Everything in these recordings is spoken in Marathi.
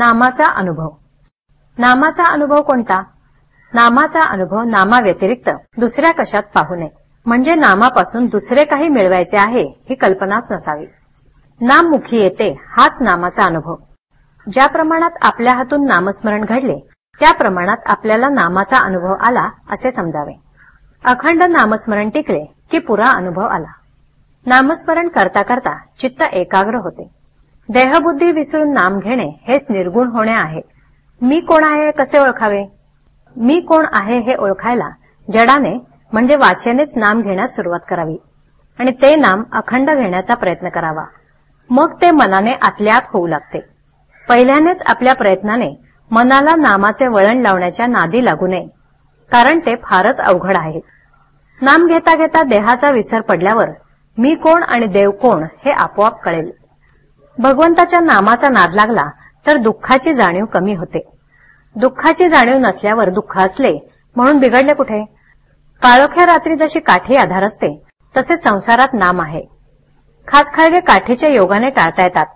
नामाचा अनुभव. नामाचा अनुभव कोणता? नामाचा अनुभव नामाव्यतिरिक्त दुसऱ्या कशात पाहू नये. म्हणजे नामापासून दुसरे काही मिळवायचे आहे ही कल्पनाच नसावी. नाम मुखी येते हाच नामाचा अनुभव. ज्या प्रमाणात आपल्या हातून नामस्मरण घडले त्या प्रमाणात आपल्याला नामाचा अनुभव आला असे समजावे. अखंड नामस्मरण टिकले की पुरा अनुभव आला. नामस्मरण करता करता चित्त एकाग्र होते. देहबुद्धी विसरून नाम घेणे हेच निर्गुण होणे आहे. मी कोण आहे कसे ओळखावे? मी कोण आहे हे ओळखायला जडाने म्हणजे वाचेनेच नाम घेण्यास सुरुवात करावी. आणि ते नाम अखंड घेण्याचा प्रयत्न करावा. मग ते मनाने आतल्यात होऊ लागते. पहिल्यानेच आपल्या प्रयत्नाने मनाला नामाचे वळण लावण्याच्या नादी लागू नये कारण ते फारच अवघड आहे. नाम घेता घेता देहाचा विसर पडल्यावर मी कोण आणि देव कोण हे आपोआप कळेल. भगवंताच्या नामाचा नाद लागला तर दुःखाची जाणीव कमी होते. दुःखाची जाणीव नसल्यावर दुःख असले म्हणून बिघडले कुठे? काळोख्या रात्री जशी काठी आधार असते तसे संसारात नाम आहे. खासखळगे काठीच्या योगाने टाळता येतात.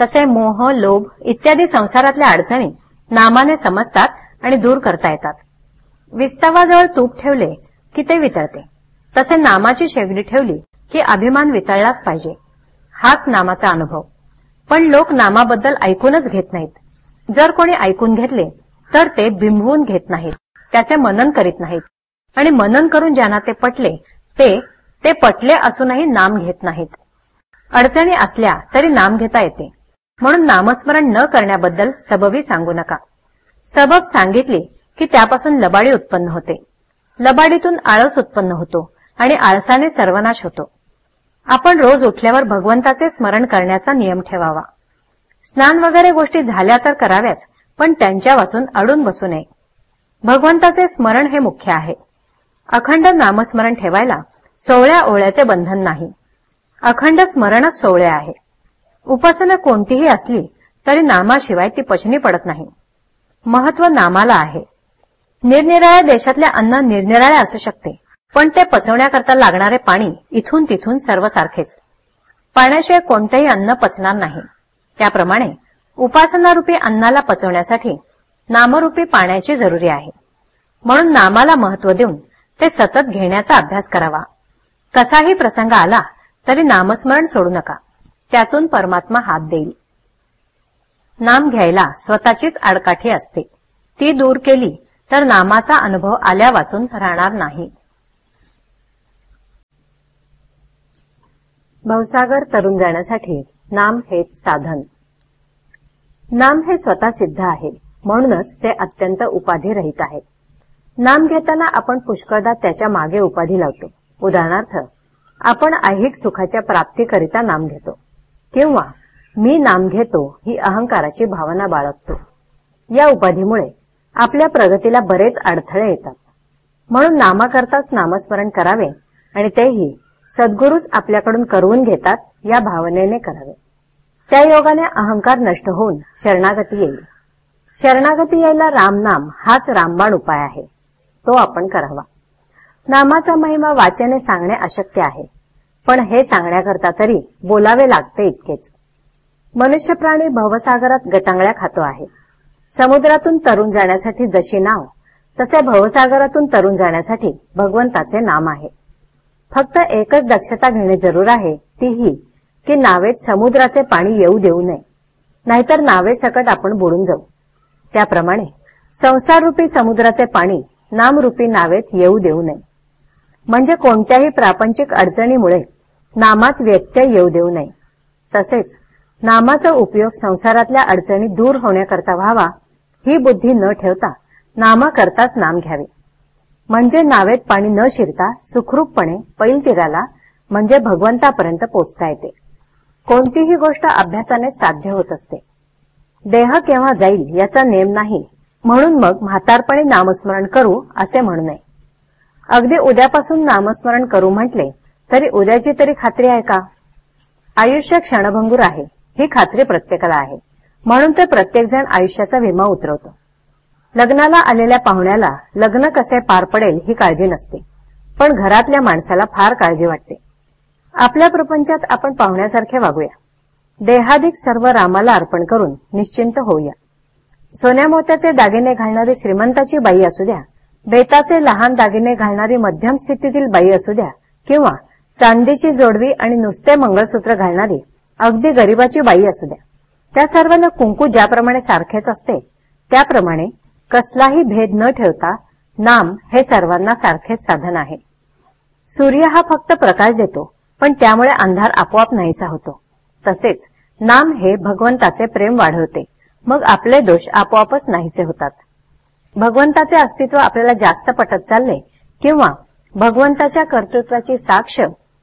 तसे मोह लोभ इत्यादी संसारातल्या अडचणी नामाने समजतात आणि दूर करता येतात. विस्तावाजवळ तूप ठेवले की ते वितळते. तसे नामाची शेगडी ठेवली की अभिमान वितळलाच पाहिजे. हाच नामाचा अनुभव. पण लोक नामाबद्दल ऐकूनच घेत नाहीत. जर कोणी ऐकून घेतले तर ते बिंबवून घेत नाहीत. त्याचे मनन करीत नाहीत. आणि मनन करून ज्यांना ते पटले ते ते पटले असूनही नाम घेत नाहीत. अडचणी असल्या तरी नाम घेता येते. म्हणून नामस्मरण न करण्याबद्दल सबबी सांगू नका. सबब सांगितली की त्यापासून लबाडी उत्पन्न होते. लबाडीतून आळस उत्पन्न होतो आणि आळसाने सर्वनाश होतो. आपण रोज उठल्यावर भगवंताचे स्मरण करण्याचा नियम ठेवावा. स्नान वगैरे गोष्टी झाल्या तर कराव्याच पण त्यांच्या वाचून अडून बसू नये. भगवंताचे स्मरण हे मुख्य आहे. अखंड नामस्मरण ठेवायला सोहळ्या ओळ्याचे बंधन नाही. अखंड स्मरणच सोहळे आहे. उपासना कोणतीही असली तरी नामाशिवाय ती पचनी पडत नाही. महत्त्व नामाला आहे. निरनिराळ्या देशातल्या अन्न निरनिराळे असू शकते. पण ते पचवण्याकरता लागणारे पाणी इथून तिथून सर्वसारखेच. पाण्याशिवाय कोणतेही अन्न पचणार नाही. त्याप्रमाणे उपासनारूपी अन्नाला पचवण्यासाठी नामरूपी पाण्याची जरुरी आहे. म्हणून नामाला महत्त्व देऊन ते सतत घेण्याचा अभ्यास करावा. कसाही प्रसंग आला तरी नामस्मरण सोडू नका. त्यातून परमात्मा हात देईल. नाम घ्यायला स्वतःचीच आडकाठी असते. ती दूर केली तर नामाचा अनुभव आल्या वाचून राहणार नाही. भवसागर तरुण जाण्यासाठी नाम हेच साधन. नाम हे स्वतः सिद्ध आहे. म्हणूनच ते अत्यंत उपाधी रहित आहे. नाम घेताना आपण पुष्कळदा त्याच्यामागे उपाधी लावतो. उदाहरणार्थ आपण ऐहिक सुखाच्या प्राप्तीकरिता नाम घेतो. किंवा मी नाम घेतो ही अहंकाराची भावना बाळगतो. या उपाधीमुळे आपल्या प्रगतीला बरेच अडथळे येतात. म्हणून नामाकरताच नामस्मरण करावे आणि तेही सद्गुरूच आपल्याकडून करवून घेतात या भावनेने करावे. त्या योगाने अहंकार नष्ट होऊन शरणागती येईल. शरणागती यायला रामनाम हाच रामबाण उपाय आहे. तो आपण करावा. नामाचा महिमा वाचेने सांगणे अशक्य आहे. पण हे सांगण्याकरता तरी बोलावे लागते इतकेच. मनुष्य प्राणी भवसागरात गटांगळ्या खातो आहे. समुद्रातून तरुण जाण्यासाठी जशी नाव तसे भवसागरातून तरुण जाण्यासाठी भगवंताचे नाम आहे. फक्त एकच दक्षता घेणे जरूर आहे ती ही की नावेत समुद्राचे पाणी येऊ देऊ नये. नाहीतर नावे सकट आपण बुडून जाऊ. त्याप्रमाणे संसाररूपी समुद्राचे पाणी नामरूपी नावेत येऊ देऊ नये. म्हणजे कोणत्याही प्रापंचिक अडचणीमुळे नामात व्यत्यय येऊ देऊ नये. तसेच नामाचा उपयोग संसारातल्या अडचणी दूर होण्याकरता व्हावा ही बुद्धी न ठेवता नामाकरताच नाम घ्यावे. म्हणजे नावेत पाणी न शिरता सुखरूपपणे पैल तीराला म्हणजे भगवंतापर्यंत पोचता येते. कोणतीही गोष्ट अभ्यासाने साध्य होत असते. देह केव्हा जाईल याचा नेम नाही. म्हणून मग म्हातारपणे नामस्मरण करू असे म्हणू नये. अगदी उद्यापासून नामस्मरण करू म्हटले तरी उद्याची तरी खात्री आहे का? आयुष्य क्षणभंगूर आहे. ही खात्री प्रत्येकाला आहे. म्हणून तर प्रत्येकजण आयुष्याचा विमा उतरवतो. लग्नाला आलेल्या पाहुण्याला लग्न कसे पार पडेल ही काळजी नसते पण घरातल्या माणसाला फार काळजी वाटते. आपल्या प्रपंचात आपण पाहुण्यासारखे वागूया. देहाधिक सर्व रामाला अर्पण करून निश्चिंत होऊया. सोन्या मोत्याचे दागिने घालणारी श्रीमंताची बाई असू द्या बेताचे लहान दागिने घालणारी मध्यम स्थितीतील बाई असू द्या किंवा चांदीची जोडवी आणि नुसते मंगळसूत्र घालणारी अगदी गरीबाची बाई असू द्या. त्या सर्वांना कुंकू ज्याप्रमाणे सारखेच असते त्याप्रमाणे कसलाही भेद न ठेवता नाम हे सर्वांना सारखेच साधन आहे. सूर्य हा फक्त प्रकाश देतो पण त्यामुळे अंधार आपोआप नाहीसा होतो. तसेच नाम हे भगवंताचे प्रेम वाढवते मग आपले दोष आपोआपच नाहीसे होतात. भगवंताचे अस्तित्व आपल्याला जास्त पटत चालले किंवा भगवंताच्या कर्तृत्वाची साक्ष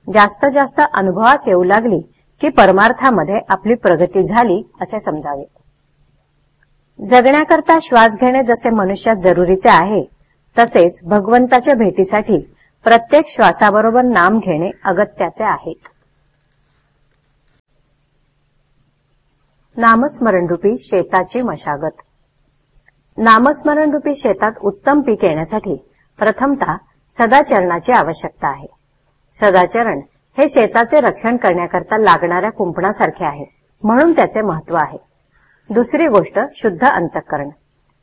जास्त जास्त अनुभवास येऊ लागली की परमार्थामध्ये आपली प्रगती झाली असे समजावे. जगण्याकरता श्वास घेणे जसे मनुष्यात जरुरीचे आहे तसेच भगवंताच्या भेटीसाठी प्रत्येक श्वासाबरोबर नाम घेणे अगत्याचे आहे. नामस्मरणरूपी शेताची मशागत. नामस्मरणरूपी शेतात उत्तम पीक येण्यासाठी प्रथमतः सदाचरणाची आवश्यकता आहे. सदाचरण हे शेताचे रक्षण करण्याकरता लागणाऱ्या कुंपणासारखे आहे म्हणून त्याचे महत्त्व आहे. दुसरी गोष्ट शुद्ध अंतःकरण.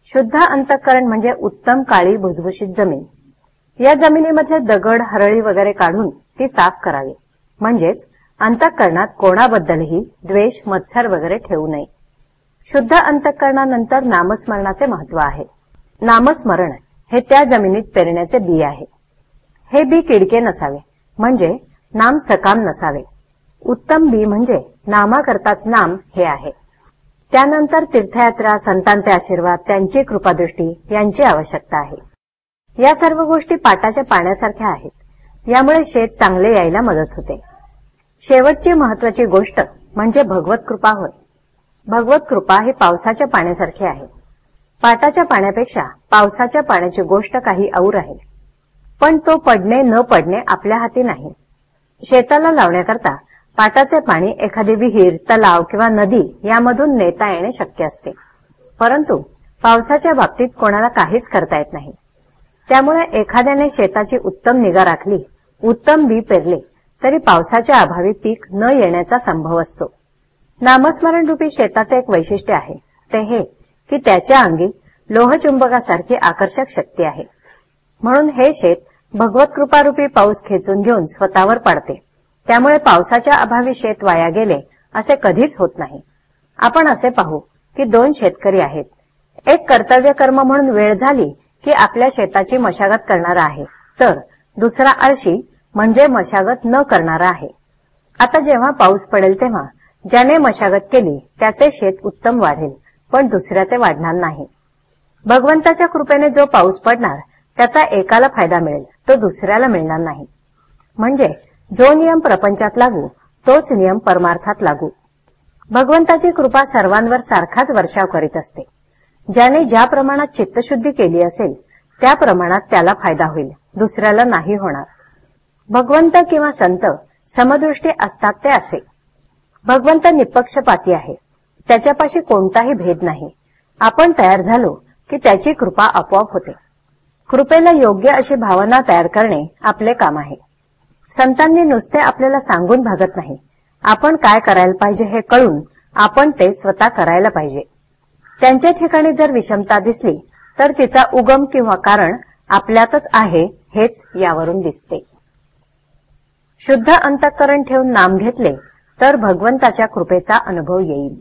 शुद्ध अंतःकरण म्हणजे उत्तम काळी भुसभुशीत जमीन. या जमिनीमधले दगड हरळी वगैरे काढून ती साफ करावी. म्हणजेच अंतःकरणात कोणाबद्दलही द्वेष मत्सर वगैरे ठेवू नये. शुद्ध अंतःकरणानंतर नामस्मरणाचे महत्त्व आहे. नामस्मरण हे त्या जमिनीत पेरण्याचे बी आहे. हे बी किडके नसावे म्हणजे नाम सकाम नसावे. उत्तम बी म्हणजे नामाकरताच नाम हे आहे. त्यानंतर तीर्थयात्रा संतांचे आशीर्वाद त्यांची कृपादृष्टी यांची आवश्यकता आहे. या सर्व गोष्टी पाटाच्या पाण्यासारख्या आहेत. यामुळे शेत चांगले यायला मदत होते. शेवटची महत्वाची गोष्ट म्हणजे भगवत कृपा होय. भगवत कृपा ही पावसाच्या पाण्यासारखी आहे. पाटाच्या पाण्यापेक्षा पावसाच्या पाण्याची गोष्ट काही और आहे. पण तो पडणे न पडणे आपल्या हाती नाही. शेताला लावण्याकरता पाटाचे पाणी एखादी विहीर तलाव किंवा नदी यामधून नेता येणे शक्य असते. परंतु पावसाच्या बाबतीत कोणाला काहीच करता येत नाही. त्यामुळे एखाद्याने शेताची उत्तम निगा राखली उत्तम बी पेरले तरी पावसाच्या अभावी पीक न येण्याचा संभव असतो. नामस्मरण रूपी शेताचे एक वैशिष्ट्य आहे ते हे की त्याच्या अंगी लोहचुंबकासारखी आकर्षक शक्ती आहे. म्हणून हे शेत भगवत कृपारूपी पाऊस खेचून घेऊन स्वतःवर पाडते. त्यामुळे पावसाच्या अभावी शेत वाया गेले असे कधीच होत नाही. आपण असे पाहू की दोन शेतकरी आहेत. एक कर्तव्य कर्म म्हणून वेळ झाली की आपल्या शेताची मशागत करणारा आहे. तर दुसरा आळशी म्हणजे मशागत न करणारा आहे. आता जेव्हा पाऊस पडेल तेव्हा ज्याने मशागत केली त्याचे शेत उत्तम वाढेल पण दुसऱ्याचे वाढणार नाही. भगवंताच्या कृपेने जो पाऊस पडणार त्याचा एकाला फायदा मिळेल तो दुसऱ्याला मिळणार नाही. म्हणजे जो नियम प्रपंचात लागू तोच नियम परमार्थात लागू. भगवंताची कृपा सर्वांवर सारखाच वर्षाव करीत असते. ज्याने ज्या प्रमाणात चित्तशुद्धी केली असेल त्या प्रमाणात त्याला फायदा होईल. दुसऱ्याला नाही होणार. भगवंत किंवा संत समदृष्टी असतात ते असे. भगवंत निपक्षपाती आहे. त्याच्यापाशी कोणताही भेद नाही. आपण तयार झालो की त्याची कृपा आपोआप होते. कृपेला योग्य अशी भावना तयार करणे आपले काम आहे. संतांनी नुसते आपल्याला सांगून भागत नाही. आपण काय करायला पाहिजे हे कळून आपण ते स्वतः करायला पाहिजे. त्यांच्या ठिकाणी जर विषमता दिसली तर तिचा उगम किंवा कारण आपल्यातच आहे हेच यावरून दिसते. शुद्ध अंतःकरण ठेवून नाम घेतले तर भगवंताच्या कृपेचा अनुभव येईल.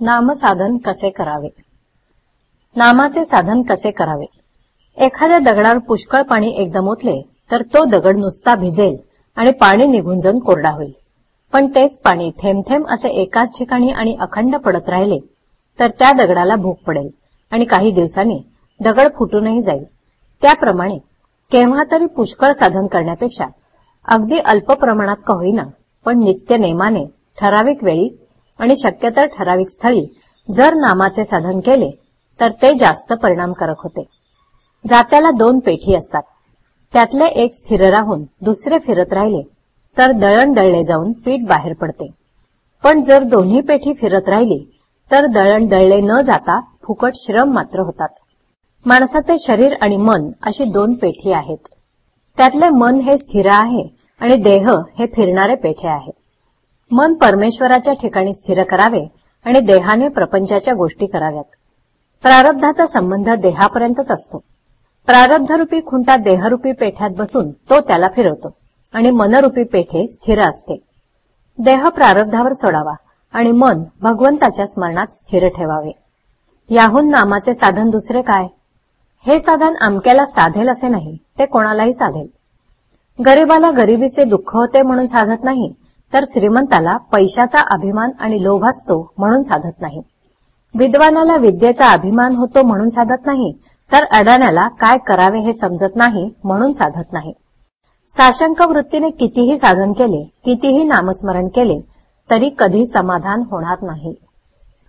नामसाधन कसे करावे? नामाचे साधन कसे करावे? एखाद्या दगडावर पुष्कळ पाणी एकदम ओतले तर तो दगड नुसता भिजेल आणि पाणी निघून जाऊन कोरडा होईल. पण तेच पाणी थेंब थेंब असे एकाच ठिकाणी आणि अखंड पडत राहिले तर त्या दगडाला भूक पडेल आणि काही दिवसांनी दगड फुटूनही जाईल. त्याप्रमाणे केव्हा तरी पुष्कळ साधन करण्यापेक्षा अगदी अल्प प्रमाणात का होईना पण नित्य नेमाने ठराविक वेळी आणि शक्यतर ठराविक स्थळी जर नामाचे साधन केले तर ते जास्त परिणामकारक होते. जात्याला दोन पेठी असतात. त्यातले एक स्थिर राहून दुसरे फिरत राहिले तर दळण दळले जाऊन पीठ बाहेर पडते. पण जर दोन्ही पेठी फिरत राहिली तर दळण दळले न जाता फुकट श्रम मात्र होतात. माणसाचे शरीर आणि मन अशी दोन पेठी आहेत. त्यातले मन हे स्थिर आहे आणि देह हे फिरणारे पेठे आहे. मन परमेश्वराच्या ठिकाणी स्थिर करावे आणि देहाने प्रपंचाच्या गोष्टी कराव्यात. प्रारब्धाचा संबंध देहापर्यंतच असतो. प्रारब्धरूपी खुंटा देहरूपी पेठ्यात बसून तो त्याला फिरवतो आणि मनरूपी पेठे स्थिर असते. देह प्रारब्धावर सोडावा आणि मन भगवंताच्या स्मरणात स्थिर ठेवावे. याहून नामाचे साधन दुसरे काय? हे साधन अमक्याला साधेल असे नाही ते कोणालाही साधेल. गरीबाला गरिबीचे दुःख होते म्हणून साधत नाही तर श्रीमंताला पैशाचा अभिमान आणि लोभ असतो म्हणून साधत नाही. विद्वानाला विद्येचा अभिमान होतो म्हणून साधत नाही तर अडाण्याला काय करावे हे समजत नाही म्हणून साधत नाही. साशंक वृत्तीने कितीही साधन केले कितीही नामस्मरण केले तरी कधी समाधान होणार नाही.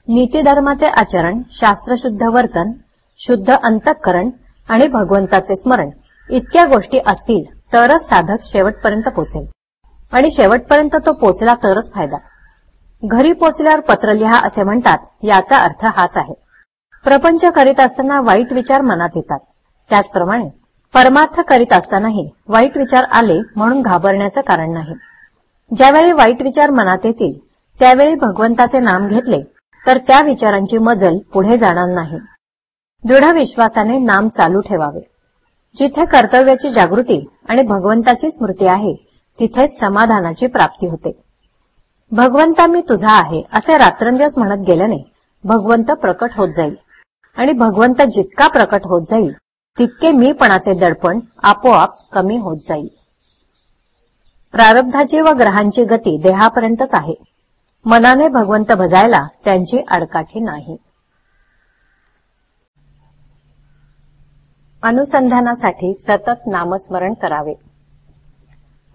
नीतीधर्माचे आचरण शास्त्रशुद्ध वर्तन शुद्ध अंतःकरण आणि भगवंताचे स्मरण इतक्या गोष्टी असतील तरच साधक शेवटपर्यंत पोचेल. आणि शेवटपर्यंत तो पोचला तरच फायदा. घरी पोचल्यावर पत्र लिहा असे म्हणतात याचा अर्थ हाच आहे. प्रपंच करीत असताना वाईट विचार मनात येतात. त्याचप्रमाणे परमार्थ करीत असतानाही वाईट विचार आले म्हणून घाबरण्याचं कारण नाही. ज्यावेळी वाईट विचार मनात येतील त्यावेळी भगवंताचे नाम घेतले तर त्या विचारांची मजल पुढे जाणार नाही. दृढ विश्वासाने नाम चालू ठेवावे. जिथे कर्तव्याची जागृती आणि भगवंताची स्मृती आहे तिथेच समाधानाची प्राप्ती होते. भगवंता मी तुझा आहे असे रात्रंदिवस म्हणत गेल्याने भगवंत प्रकट होत जाईल. आणि भगवंत जितका प्रकट होत जाईल तितके मीपणाचे दडपण आपोआप कमी होत जाईल. प्रारब्धाची व ग्रहांची गती देहापर्यंतच आहे. मनाने भगवंत भजायला त्यांची आडकाठी नाही. अनुसंधानासाठी सतत नामस्मरण करावे.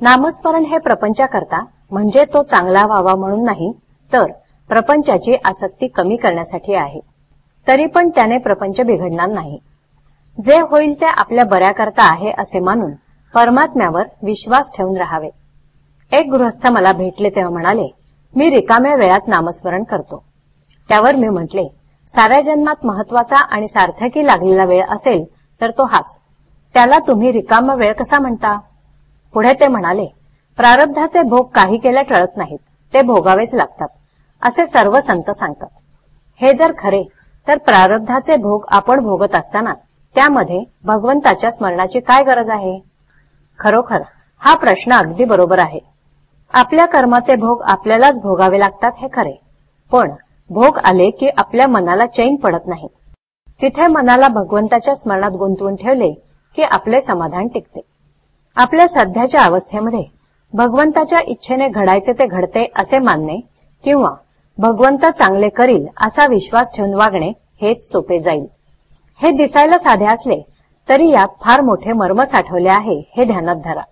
नामस्मरण हे प्रपंचाकरता म्हणजे तो चांगला व्हावा म्हणून नाही तर प्रपंचाची आसक्ती कमी करण्यासाठी आहे. तरी पण त्याने प्रपंच बिघडणार नाही. जे होईल ते आपल्या बऱ्याकरता आहे असे मानून परमात्म्यावर विश्वास ठेवून राहावे. एक गृहस्थ मला भेटले तेव्हा म्हणाले मी रिकाम्या वेळात नामस्मरण करतो. त्यावर मी म्हटले साऱ्या जन्मात महत्त्वाचा आणि सार्थकी लागलेला वेळ असेल तर तो हाच. त्याला तुम्ही रिकामा वेळ कसा म्हणता? पुढे ते म्हणाले प्रारब्धाचे भोग काही केल्या टळत नाहीत. ते भोगावेच लागतात. असे सर्व संत सांगतात. हे जर खरे तर प्रारब्धाचे भोग आपण भोगत असताना त्यामध्ये भगवंताच्या स्मरणाची काय गरज आहे? खरोखर हा प्रश्न अगदी बरोबर आहे. आपल्या कर्माचे भोग आपल्यालाच भोगावे लागतात हे खरे. पण भोग आले की आपल्या मनाला चैन पडत नाही. तिथे मनाला भगवंताच्या स्मरणात गुंतवून ठेवले की आपले समाधान टिकते. आपल्या सध्याच्या अवस्थेमध्ये भगवंताच्या इच्छेने घडायचे ते घडते असे मानणे किंवा भगवंत चांगले करील असा विश्वास ठेवून वागणे हेच सोपे जाईल. हे दिसायला साधे असले तरी यात फार मोठे मर्म साठवले आहे हे ध्यानात धरा.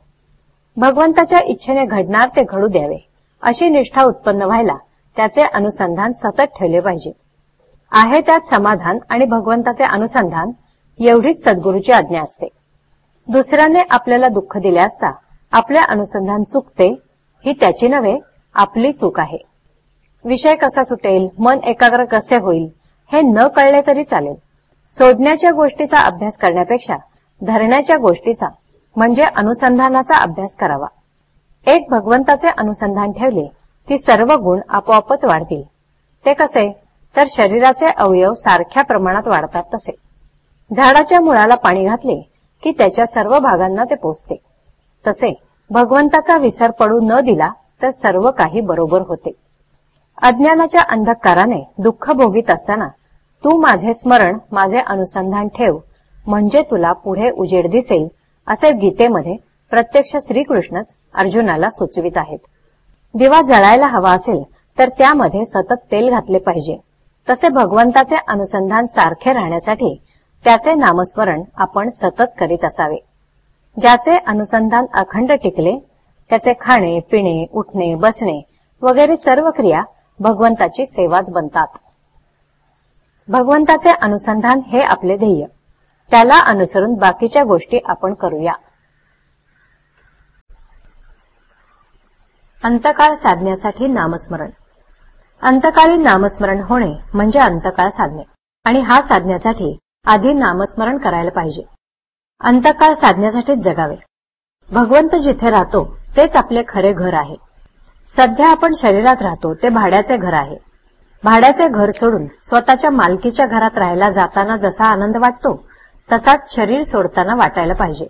भगवंताच्या इच्छेने घडणार ते घडू द्यावे अशी निष्ठा उत्पन्न व्हायला त्याचे अनुसंधान सतत ठेवले पाहिजे. आहे त्यात समाधान आणि भगवंताचे अनुसंधान एवढीच सद्गुरूची आज्ञा असते. दुसऱ्याने आपल्याला दुःख दिले असता आपले अनुसंधान चुकते ही त्याची नव्हे आपली चूक आहे. विषय कसा सुटेल मन एकाग्र कसे होईल हे न कळले तरी चालेल. सोडण्याच्या गोष्टीचा अभ्यास करण्यापेक्षा धरण्याच्या गोष्टीचा म्हणजे अनुसंधानाचा अभ्यास करावा. एक भगवंताचे अनुसंधान ठेवले की सर्व गुण आपोआपच वाढतील. ते कसे? तर शरीराचे अवयव सारख्या प्रमाणात वाढतात तसे. झाडाच्या मुळाला पाणी घातले की त्याच्या सर्व भागांना ते पोचते तसे भगवंताचा विसर पडू न दिला तर सर्व काही बरोबर होते. अज्ञानाच्या अंधकाराने दुःख भोगीत असताना तू माझे स्मरण माझे अनुसंधान ठेव. म्हणजे तुला पुढे उजेड दिसेल असे गीतेमध्ये प्रत्यक्ष श्रीकृष्णच अर्जुनाला सुचवित आहेत. दिवा जळायला हवा असेल तर त्यामध्ये सतत तेल घातले पाहिजे. तसे भगवंताचे अनुसंधान सारखे राहण्यासाठी त्याचे नामस्मरण आपण सतत करीत असावे. ज्याचे अनुसंधान अखंड टिकले त्याचे खाणे पिणे उठणे बसणे वगैरे सर्व क्रिया भगवंताची सेवाच बनतात. भगवंताचे अनुसंधान हे आपले ध्येय. त्याला अनुसरून बाकीच्या गोष्टी आपण करूया. अंतकाळ साधण्यासाठी नामस्मरण. अंतकाळी नामस्मरण होणे म्हणजे अंतकाळ साधणे. आणि हा साधण्यासाठी आधी नामस्मरण करायला पाहिजे. अंतकाळ साधण्यासाठीच जगावे. भगवंत जिथे राहतो तेच आपले खरे घर आहे. सध्या आपण शरीरात राहतो ते भाड्याचे घर आहे. भाड्याचे घर सोडून स्वतःच्या मालकीच्या घरात राहायला जाताना जसा आनंद वाटतो तसाच शरीर सोडताना वाटायला पाहिजे.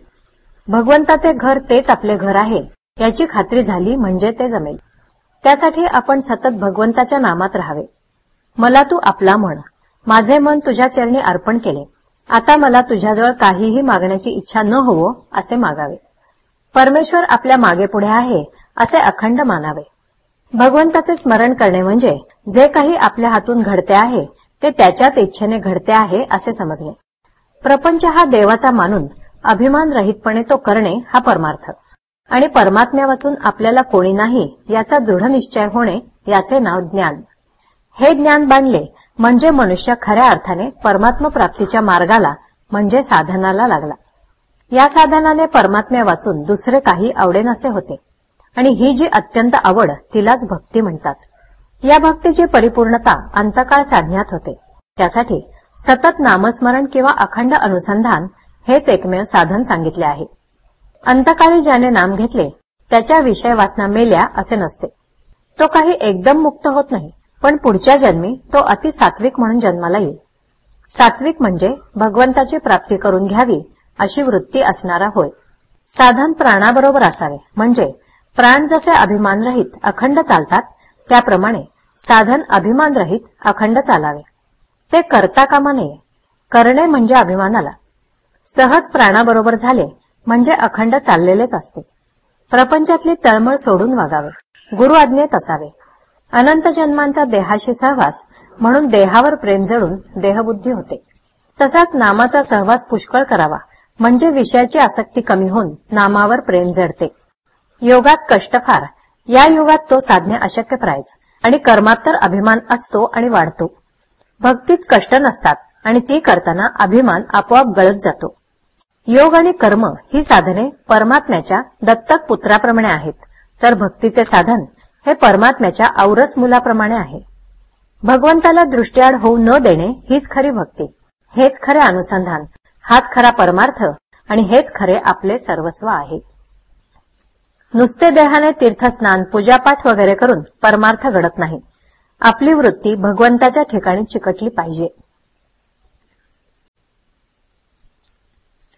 भगवंताचे घर तेच आपले घर आहे याची खात्री झाली म्हणजे ते जमेल. त्यासाठी आपण सतत भगवंताच्या नामात राहावे. मला तू आपला म्हण. माझे मन तुझ्या चरणी अर्पण केले. आता मला तुझ्याजवळ काहीही मागण्याची इच्छा न होवो असे मागावे. परमेश्वर आपल्या मागे पुढे आहे असे अखंड मानावे. भगवंताचे स्मरण करणे म्हणजे जे काही आपल्या हातून घडते आहे ते त्याच्याच इच्छेने घडते आहे असे समजणे. प्रपंच हा देवाचा मानून अभिमान रहितपणे तो करणे हा परमार्थ. आणि परमात्म्या वाचून आपल्याला कोणी नाही याचा दृढ निश्चय होणे याचे नाव ज्ञान. हे ज्ञान बांधले म्हणजे मनुष्य खऱ्या अर्थाने परमात्म प्राप्तीच्या मार्गाला म्हणजे साधनाला लागला. या साधनाने परमात्म्या वाचून दुसरे काही आवडेनसे होते. आणि ही जी अत्यंत आवड तिलाच भक्ती म्हणतात. या भक्तीची परिपूर्णता अंतकाळ साधण्यात होते. त्यासाठी सतत नामस्मरण किंवा अखंड अनुसंधान हेच एकमेव साधन सांगितले आहे. अंतकाळी ज्याने नाम घेतले त्याच्या विषय वासना मेल्या असे नसते. तो काही एकदम मुक्त होत नाही पण पुढच्या जन्मी तो अति सात्विक म्हणून जन्माला येईल. सात्विक म्हणजे भगवंताची प्राप्ती करून घ्यावी अशी वृत्ती असणारा होय. साधन प्राणाबरोबर असावे म्हणजे प्राण जसे अभिमानरहित अखंड चालतात त्याप्रमाणे साधन अभिमानरहित अखंड चालावे. ते करता कामा नये. करणे म्हणजे अभिमानाला. सहज प्राणाबरोबर झाले म्हणजे अखंड चाललेलेच असते. प्रपंचातली तळमळ सोडून वागावे. गुरु आज्ञेत असावे. अनंत जन्मांचा देहाशी सहवास म्हणून देहावर प्रेम जडून देहबुद्धी होते. तसाच नामाचा सहवास पुष्कळ करावा. म्हणजे विषयाची आसक्ती कमी होऊन नामावर प्रेम जडते. योगात कष्ट फार. या युगात तो साधणे अशक्यप्रायच आणि कर्मात तर अभिमान असतो आणि वाढतो. भक्तीत कष्ट नसतात आणि ती करताना अभिमान आपोआप गळत जातो. योग आणि कर्म ही साधने परमात्म्याच्या दत्तक पुत्राप्रमाणे आहेत. तर भक्तीचे साधन हे परमात्म्याच्या औरस मुलाप्रमाणे आहे. भगवंताला दृष्टीआड होऊ न देणे हीच खरी भक्ती. हेच खरे अनुसंधान. हाच खरा परमार्थ आणि हेच खरे आपले सर्वस्व आहे. नुसते देहाने तीर्थस्नान पूजापाठ वगैरे करून परमार्थ घडत नाही. आपली वृत्ती भगवंताच्या ठिकाणी चिकटली पाहिजे.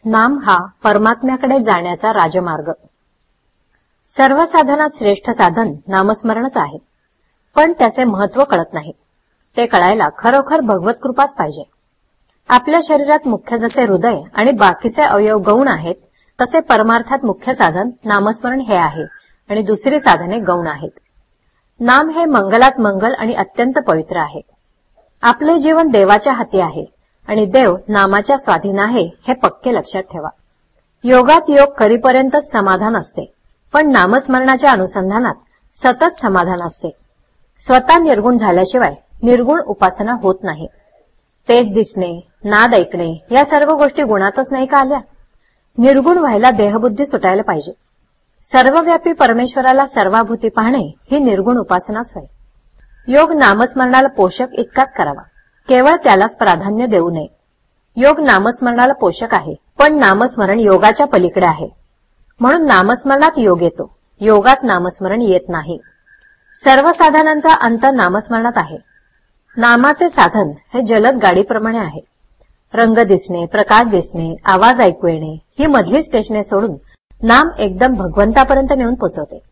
नाम हा परमात्म्याकडे जाण्याचा राजमार्ग. सर्व साधनात श्रेष्ठ साधन नामस्मरणच आहे. पण त्याचे महत्त्व कळत नाही. ते कळायला खरोखर भगवत कृपाच पाहिजे. आपल्या शरीरात मुख्य जसे हृदय आणि बाकीचे अवयव गौण आहेत तसे परमार्थात मुख्य साधन नामस्मरण हे आहे आणि दुसरी साधने गौण आहेत. नाम हे मंगलात मंगल आणि अत्यंत पवित्र आहे. आपले जीवन देवाच्या हाती आहे आणि देव नामाच्या स्वाधीन आहे हे पक्के लक्षात ठेवा. योगात योग करीपर्यंतच समाधान असते पण नामस्मरणाच्या अनुसंधानात सतत समाधान असते. स्वतः निर्गुण झाल्याशिवाय निर्गुण उपासना होत नाही. तेज दिसणे नाद ऐकणे या सर्व गोष्टी गुणातच नाही का आल्या? निर्गुण व्हायला देहबुद्धी सुटायला पाहिजे. सर्वव्यापी परमेश्वराला सर्वाभूती पाहणे ही निर्गुण उपासनाच होय. योग नामस्मरणाला पोषक इतकाच करावा. केवळ त्यालाच प्राधान्य देऊ नये. योग नामस्मरणाला पोषक आहे पण नामस्मरण योगाच्या पलीकडे आहे. म्हणून नामस्मरणात योग येतो. योगात नामस्मरण येत नाही. सर्व साधनांचा अंत नामस्मरणात आहे. नामाचे साधन हे जलद गाडीप्रमाणे आहे. रंग दिसणे प्रकाश दिसणे आवाज ऐकू येणे ही मधली स्टेशने सोडून नाम एकदम भगवंतापर्यंत नेऊन पोचवते.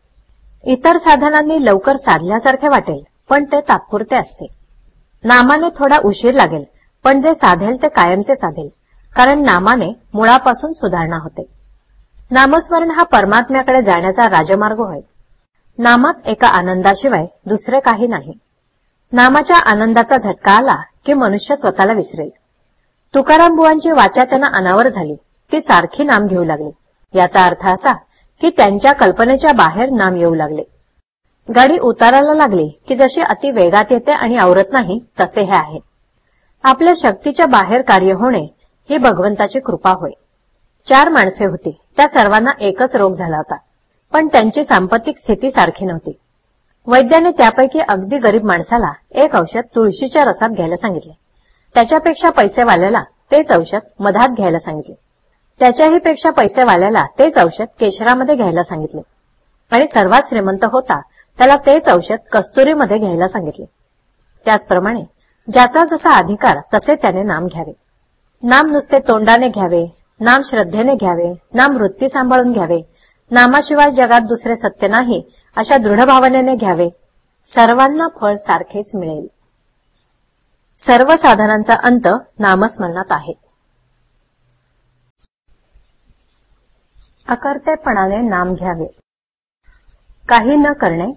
इतर साधनांनी लवकर साधल्यासारखे वाटेल पण ते तात्पुरते असते. नामाने थोडा उशीर लागेल पण जे साधेल ते कायमचे साधेल कारण नामाने मुळापासून सुधारणा होते. नामस्मरण हा परमात्म्याकडे जाण्याचा राजमार्ग होय. नामात एका आनंदाशिवाय दुसरे काही नाही. नामाच्या आनंदाचा झटका आला की मनुष्य स्वतःला विसरेल. तुकाराम बुवांची वाचा त्यांना अनावर झाली. ती सारखी नाम घेऊ लागले. याचा अर्थ असा की त्यांच्या कल्पनेच्या बाहेर नाम येऊ लागले. गाडी उताराला लागली की जशी अति वेगात येते आणि आवरत नाही तसे हे आहे. आपल्या शक्तीच्या बाहेर कार्य होणे ही भगवंताची कृपा होय. चार माणसे होती. त्या सर्वांना एकच रोग झाला होता. पण त्यांची सांपत्तिक स्थिती सारखी नव्हती. वैद्याने त्यापैकी अगदी गरीब माणसाला एक औषध तुळशीच्या रसात घ्यायला सांगितले. त्याच्यापेक्षा पैसेवाल्याला तेच औषध मधात घ्यायला सांगितले. त्याच्याही पेक्षा पैसेवाल्याला तेच औषध केशरामध्ये घ्यायला सांगितले. आणि सर्वात श्रीमंत होता त्याला तेच औषध कस्तुरीमध्ये घ्यायला सांगितले. त्याचप्रमाणे ज्याचा जसा अधिकार तसे त्याने नाम घ्यावे. नाम नुसते तोंडाने घ्यावे नाम श्रद्धेने घ्यावे नाम वृत्ती सांभाळून घ्यावे नामाशिवाय जगात दुसरे सत्य नाही अशा दृढ भावनेने घ्यावे. सर्वांना फळ सारखेच मिळेल. सर्व साधनांचा अंत नामस्मरणात आहे. अकर्तेपणाने नाम घ्यावे. काही न करणे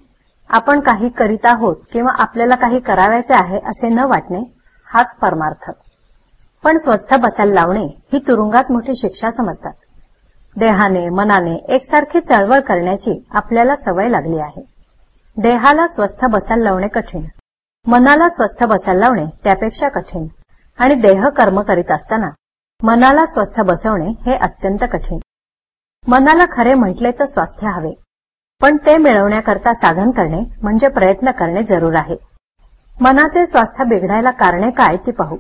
आपण काही करीत आहोत किंवा आपल्याला काही करावायचे आहे असे न वाटणे हाच परमार्थ. पण स्वस्थ बसायला लावणे ही तुरुंगात मोठी शिक्षा समजतात. देहाने मनाने एकसारखी चळवळ करण्याची आपल्याला सवय लागली आहे. देहाला स्वस्थ बसायला लावणे कठीण. मनाला स्वस्थ बसायला लावणे त्यापेक्षा कठीण. आणि देह कर्म करीत असताना मनाला स्वस्थ बसवणे हे अत्यंत कठीण. मनाला खरे म्हटले तर स्वास्थ्य हवे. पण ते मिळवण्याकरता साधन करणे म्हणजे प्रयत्न करणे जरूर आहे. मनाचे स्वास्थ्य बिघडायला कारणे काय ती पाहू.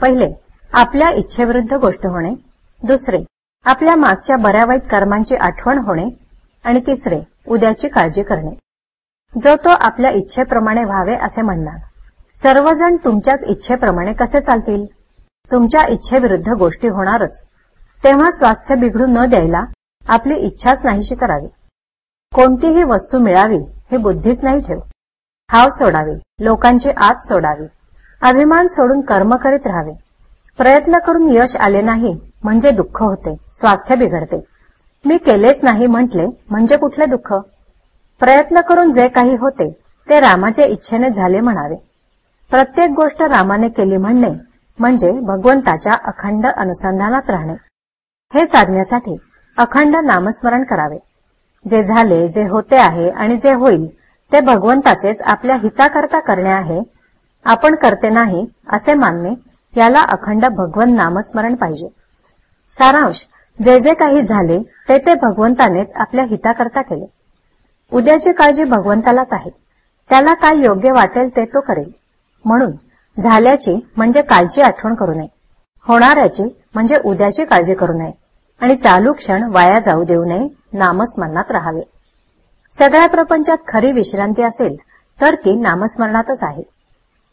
पहिले आपल्या इच्छेविरुद्ध गोष्ट होणे. दुसरे आपल्या मागच्या बऱ्या वाईट कर्मांची आठवण होणे. आणि तिसरे उद्याची काळजी करणे. जो तो आपल्या इच्छेप्रमाणे व्हावे असे म्हणणार. सर्वजण तुमच्याच इच्छेप्रमाणे कसे चालतील? तुमच्या इच्छेविरुद्ध गोष्टी होणारच. तेव्हा स्वास्थ्य बिघडू न द्यायला आपली इच्छाच नाहीशी करावी. कोणतीही वस्तू मिळावी हे बुद्धीच नाही ठेव. हाव सोडावी लोकांची आस सोडावी. अभिमान सोडून कर्म करीत राहावे. प्रयत्न करून यश आले नाही म्हणजे दुःख होते स्वास्थ्य बिघडते. मी केलेच नाही म्हटले म्हणजे कुठले दुःख? प्रयत्न करून जे काही होते ते रामाच्या इच्छेने झाले म्हणावे. प्रत्येक गोष्ट रामाने केली म्हणणे म्हणजे भगवंताच्या अखंड अनुसंधानात राहणे. हे साधण्यासाठी अखंड नामस्मरण करावे. जे झाले जे होते आहे आणि जे होईल ते भगवंताचेच आपल्या हिताकरता करणे आहे. आपण करते नाही असे मानणे याला अखंड भगवन नामस्मरण पाहिजे. सारांश जे जे काही झाले ते ते भगवंतानेच आपल्या हिताकरता केले. उद्याची काळजी भगवंतालाच आहे. त्याला काय योग्य वाटेल ते तो करेल. म्हणून झाल्याची म्हणजे कालची आठवण करू नये. होणाऱ्याची म्हणजे उद्याची काळजी करू नये. आणि चालू क्षण वाया जाऊ देऊ नये नामस्मरणात राहावे. सगळ्या प्रपंचात खरी विश्रांती असेल तर ती नामस्मरणातच आहे.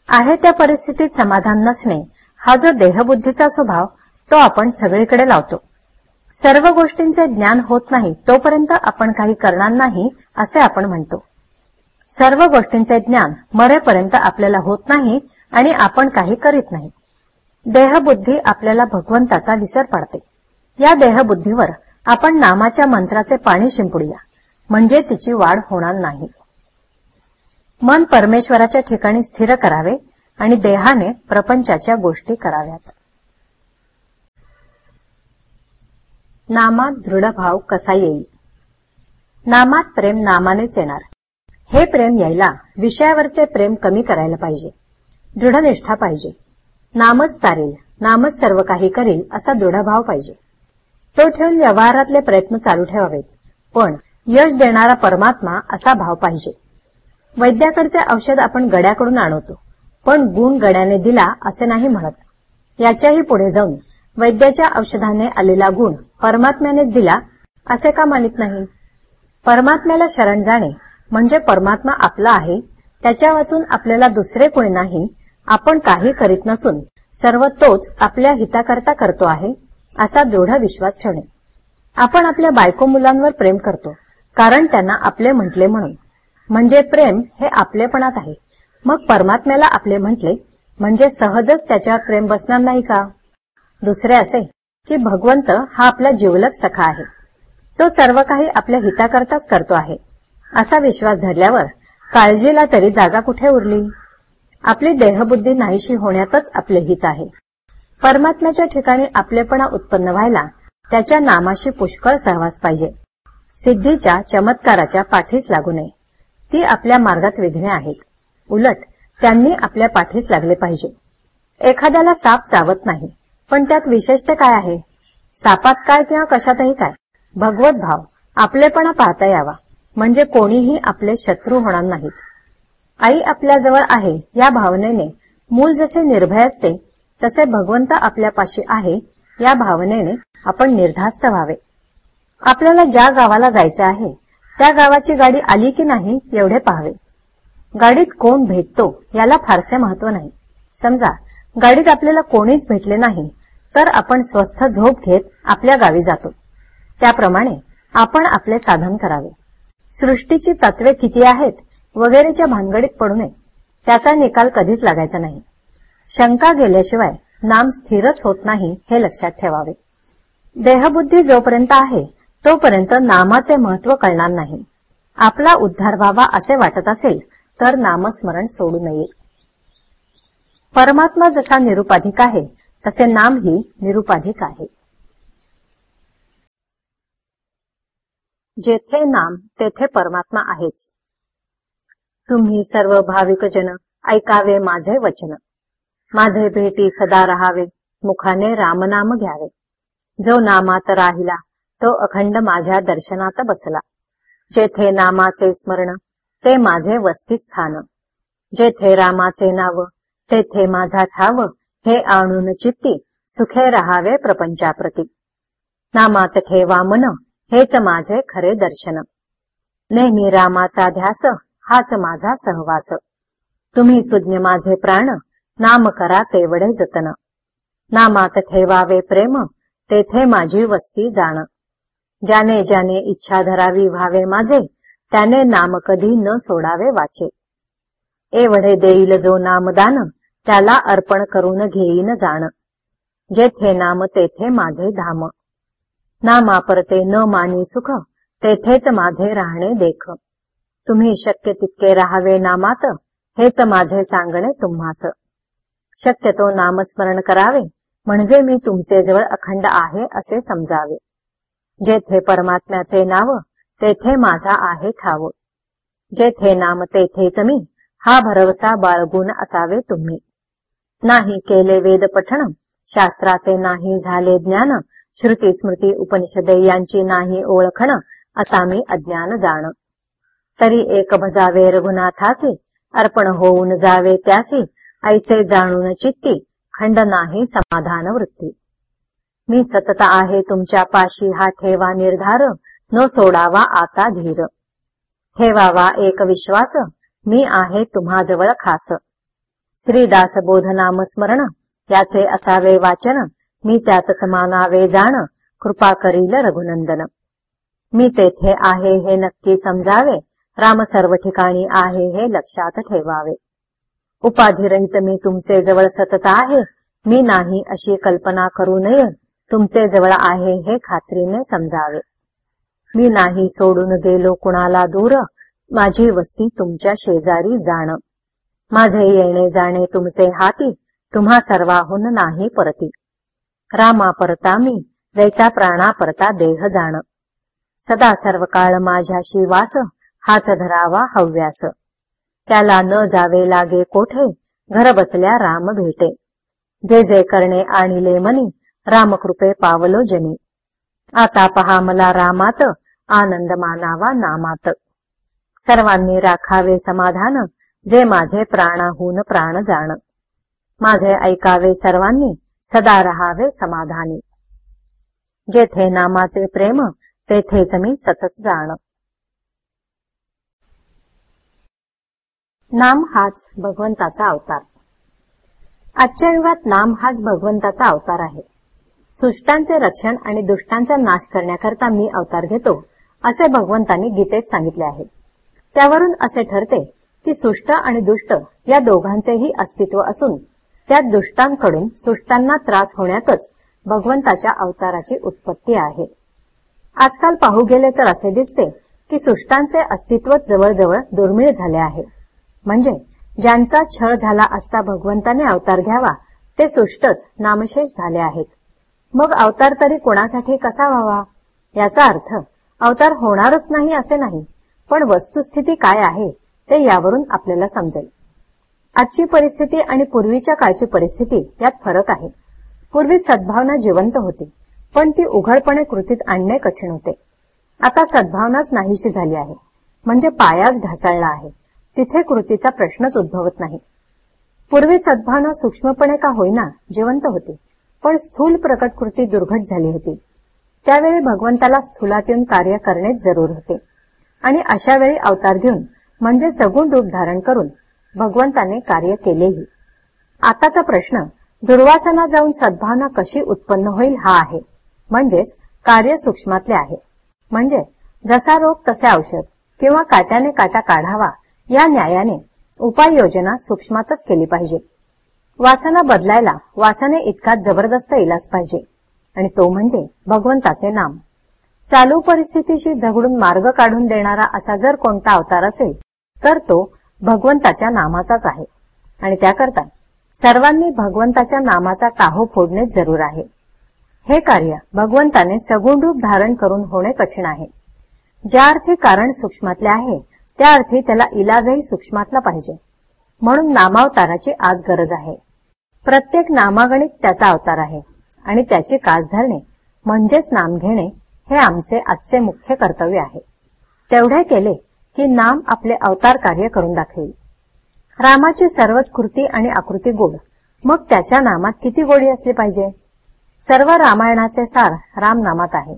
आहे त्या परिस्थितीत समाधान नसणे हा जो देहबुद्धीचा स्वभाव तो आपण सगळीकडे लावतो. सर्व गोष्टींचे ज्ञान होत नाही तोपर्यंत आपण काही करणार नाही असे आपण म्हणतो. सर्व गोष्टींचे ज्ञान मरेपर्यंत आपल्याला होत नाही आणि आपण काही करीत नाही. देहबुद्धी आपल्याला भगवंताचा विसर पाडते. या देहबुद्धीवर आपण नामाच्या मंत्राचे पाणी शिंपडूया म्हणजे तिची वाढ होणार नाही. मन परमेश्वराच्या ठिकाणी स्थिर करावे आणि देहाने प्रपंचाच्या गोष्टी कराव्यात. नामात दृढ भाव कसा येईल? नामात प्रेम नामानेच येणार. हे प्रेम यायला विषयावरचे प्रेम कमी करायला पाहिजे. दृढनिष्ठा पाहिजे. नामच तारेल नामच सर्व काही करेल असा दृढभाव पाहिजे. तो ठेवून व्यवहारातले प्रयत्न चालू ठेवावेत. पण यश देणारा परमात्मा असा भाव पाहिजे. वैद्याकडचे औषध आपण गड्याकडून आणवतो पण गुण गड्याने दिला असे नाही म्हणत. याच्याही पुढे जाऊन वैद्याच्या औषधाने आलेला गुण परमात्म्यानेच दिला असे का मानित नाही? परमात्म्याला शरण जाणे म्हणजे परमात्मा आपला आहे त्याच्या वाचून आपल्याला दुसरे कोणी नाही आपण काही करीत नसून सर्व तोच आपल्या हिताकरता करतो आहे असा दृढ विश्वास ठेवणे. आपण आपल्या बायको मुलांवर प्रेम करतो कारण त्यांना आपले म्हटले म्हणून. म्हणजे प्रेम हे आपलेपणात आहे. मग परमात्म्याला आपले म्हटले म्हणजे सहजच त्याच्यावर प्रेम बसणार नाही का? दुसरे असे की भगवंत हा आपला जीवलक सखा आहे. तो सर्व काही आपल्या हिताकरताच करतो आहे. असा विश्वास धरल्यावर काळजीला तरी जागा कुठे उरली? आपली देहबुद्धी नाहीशी होण्यातच आपले हित आहे. परमात्म्याच्या ठिकाणी आपलेपणा उत्पन्न व्हायला त्याच्या नामाशी पुष्कळ सहवास पाहिजे. सिद्धीच्या चमत्काराच्या पाठीस लागू नये. ती आपल्या मार्गात विघ्ने आहेत. उलट त्यांनी आपल्या पाठीस लागले पाहिजे. एखाद्याला साप चावत नाही. पण त्यात विशेषते काय आहे? सापात काय किंवा कशातही काय? भगवत भाव आपलेपणा पाहता यावा. म्हणजे कोणीही आपले शत्रू होणार नाहीत. आई आपल्याजवळ आहे या भावनेने. मूल जसे निर्भय असते तसे भगवंत आपल्यापाशी आहे या भावनेने आपण निर्धास्त व्हावे. आपल्याला ज्या गावाला जायचे आहे त्या गावाची गाडी आली की नाही एवढे पाहावे. गाडीत कोण भेटतो याला फारसे महत्त्व नाही. समजा गाडीत आपल्याला कोणीच भेटले नाही तर आपण स्वस्थ झोप घेत आपल्या गावी जातो. त्याप्रमाणे आपण आपले साधन करावे. सृष्टीची तत्वे किती आहेत वगैरेच्या भानगडीत पडू नये. त्याचा निकाल कधीच लागायचा नाही. शंका गेल्याशिवाय नाम स्थिरच होत नाही हे लक्षात ठेवावे. देहबुद्धी जोपर्यंत आहे तोपर्यंत नामाचे महत्त्व कळणार नाही. आपला उद्धार व्हावा असे वाटत असेल तर नामस्मरण सोडू नये. परमात्मा जसा निरुपाधिक आहे असे नामही निरुपाधिक आहे. जेथे नाम तेथे परमात्मा आहेच. तुम्ही सर्व भाविक जन ऐकावे माझे वचन. माझे भेटी सदा राहावे मुखाने रामनाम घ्यावे. जो नामात राहिला तो अखंड माझ्या दर्शनात बसला. जेथे नामाचे स्मरण ते माझे वस्तीस्थान. जेथे रामाचे नाव तेथे माझा ठाव हे आणून चित्ती सुखे राहावे प्रपंचाप्रती. नामात ठेवा मन हेच माझे खरे दर्शन. नेहमी रामाचा ध्यास हाच माझा सहवास. तुम्ही सुज्ञ माझे प्राण नाम करा तेवढे जतन. नामात ठेवावे प्रेम तेथे माझी वस्ती जाण. ज्याने ज्याने इच्छा धरावी व्हावे माझे त्याने नाम कधी न सोडावे वाचे. एवढे देईल जो नामदान त्याला अर्पण करून घेईन जाण. जेथे नाम तेथे माझे धाम. नामापरते न मानी सुख तेथेच माझे राहणे देख. तुम्ही शक्य तितके राहावे नामात हेच माझे सांगणे तुम्हास. शक्यतो नामस्मरण करावे म्हणजे मी तुमचे जवळ अखंड आहे असे समजावे. जेथे परमात्म्याचे नाव तेथे माझा आहे ठाव. जेथे नाम तेथेच मी हा भरवसा बाळगून असावे तुम्ही. नाही केले वेद पठण शास्त्राचे नाही झाले ज्ञान श्रुती स्मृती उपनिषदे यांची नाही ओळखण असा मी अज्ञान जाण. तरी एक भजावे रघुनाथासी अर्पण होऊन जावे त्यासी ऐसे जाणून चित्ती खंड नाही समाधान वृत्ती. मी सतत आहे तुमच्या पाशी हा ठेवा निर्धार न सोडावा आता धीर. ठेवावा एक विश्वास मी आहे तुम्हाजवळ खास. श्रीदास बोधनाम स्मरण याचे असावे वाचन मी त्यातच मानावे जाण कृपा करील रघुनंदन. मी तेथे आहे हे नक्की समजावे राम सर्व ठिकाणी आहे हे लक्षात ठेवावे. उपाधिरहित मी तुमचे जवळ सतत आहे मी नाही अशी कल्पना करू नये तुमचे जवळ आहे हे खात्रीने समजावे. मी नाही सोडून गेलो कुणाला दूर माझी वस्ती तुमच्या शेजारी जाणं. माझे येणे जाणे तुमचे हाती तुम्हा सर्वाहून नाही परती. रामा परता मी जैसा प्राणा परता देह जाण. सदा सर्व काळ माझ्याशी वास हाच धरावा हव्यास. त्याला न जावे लागे कोठे घर बसल्या राम भेटे. जे जे करणे आणिले मनी रामकृपे पावलो जनी. आता पहा मला रामात आनंद मानावा नामात. सर्वांनी राखावे समाधान जे माझे प्राणाहून प्राण जाण. माझे ऐकावे सर्वांनी सदा रहावे समाधानी. जेथे नामाचे प्रेम तेथेच मी सतत जाण. नाम हाच भगवंताचा अवतार. आजच्या युगात नाम हाच भगवंताचा अवतार आहे. सुष्टांचे रक्षण आणि दुष्टांचा नाश करण्याकरता मी अवतार घेतो असे भगवंतांनी गीतेत सांगितले आहे. त्यावरून असे ठरते की सुष्ट आणि दुष्ट या दोघांचेही अस्तित्व असून त्या दुष्टांकडून सुष्टांना त्रास होण्यातच भगवंताच्या अवताराची उत्पत्ती आहे. आजकाल पाहू गेले तर असे दिसते की सुष्टांचे अस्तित्व जवळजवळ दुर्मिळ झाले आहे. म्हणजे ज्यांचा छळ झाला असता भगवंताने अवतार घ्यावा ते सुष्टच नामशेष झाले आहेत. मग अवतार तरी कोणासाठी कसा व्हावा? याचा अर्थ अवतार होणारच नाही असे नाही पण वस्तुस्थिती काय आहे? ते यावरून आपल्याला समजेल. आजची परिस्थिती आणि पूर्वीच्या काळची परिस्थिती यात फरक आहे. पूर्वी सद्भावना जिवंत होती पण ती उघडपणे कृतीत आणणे कठीण होते. आता सद्भावनाच नाहीशी झाली आहे म्हणजे पायाच ढासळला आहे. तिथे कृतीचा प्रश्नच उद्भवत नाही. पूर्वी सद्भावना सूक्ष्मपणे का होईना जिवंत होती पण स्थूल प्रकट कृती दुर्घट झाली होती. त्यावेळी भगवंताला स्थूलात येऊन कार्य करणेच जरूर होते. आणि अशा वेळी अवतार घेऊन म्हणजे सगुण रूप धारण करून भगवंताने कार्य केलेही. आताचा प्रश्न दुर्वासना जाऊन सद्भावना कशी उत्पन्न होईल हा आहे. म्हणजेच कार्य सूक्ष्मातले आहे. म्हणजे जसा रोग तसे औषध किंवा काट्याने काटा काढावा या न्यायाने उपाययोजना सूक्ष्मातच केली पाहिजे. वासना बदलायला वासने इतका जबरदस्त इलाज पाहिजे. आणि तो म्हणजे भगवंताचे नाम. चालू परिस्थितीशी झगडून मार्ग काढून देणारा असा जर कोणता अवतार असेल तर तो भगवंताच्या नामाचाच आहे. आणि त्याकरता सर्वांनी भगवंताच्या नामाचा टाहो फोडणे जरूर आहे. हे कार्य भगवंताने सगुण रूप धारण करून होणे कठीण आहे. ज्या अर्थी कारण सूक्ष्मातले आहे त्या अर्थी त्याला इलाजही सूक्ष्मातला पाहिजे. म्हणून नामावताराची आज गरज आहे. प्रत्येक नामागणित त्याचा अवतार आहे. आणि त्याची कास धरणे म्हणजेच नाम घेणे हे आमचे आजचे मुख्य कर्तव्य आहे. तेवढे केले की नाम आपले अवतार कार्य करून दाखवेल. रामाची सर्वच कृती आणि आकृती गोड. मग त्याच्या नामात किती गोडी असली पाहिजे? सर्व रामायणाचे सार राम नामात आहे.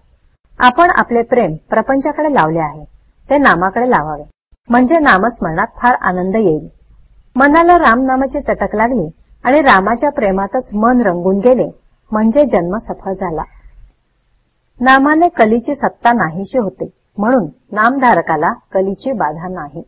आपण आपले प्रेम प्रपंचाकडे लावले आहे. ते नामाकडे लावावे. म्हणजे नामस्मरणात फार आनंद येईल. मनाला राम नामाची चटक लागली आणि रामाच्या प्रेमातच मन रंगून गेले. म्हणजे जन्म सफळ झाला. नामाने कलीची सत्ता नाहीशी होते. म्हणून नामधारकाला कलीची बाधा नाही.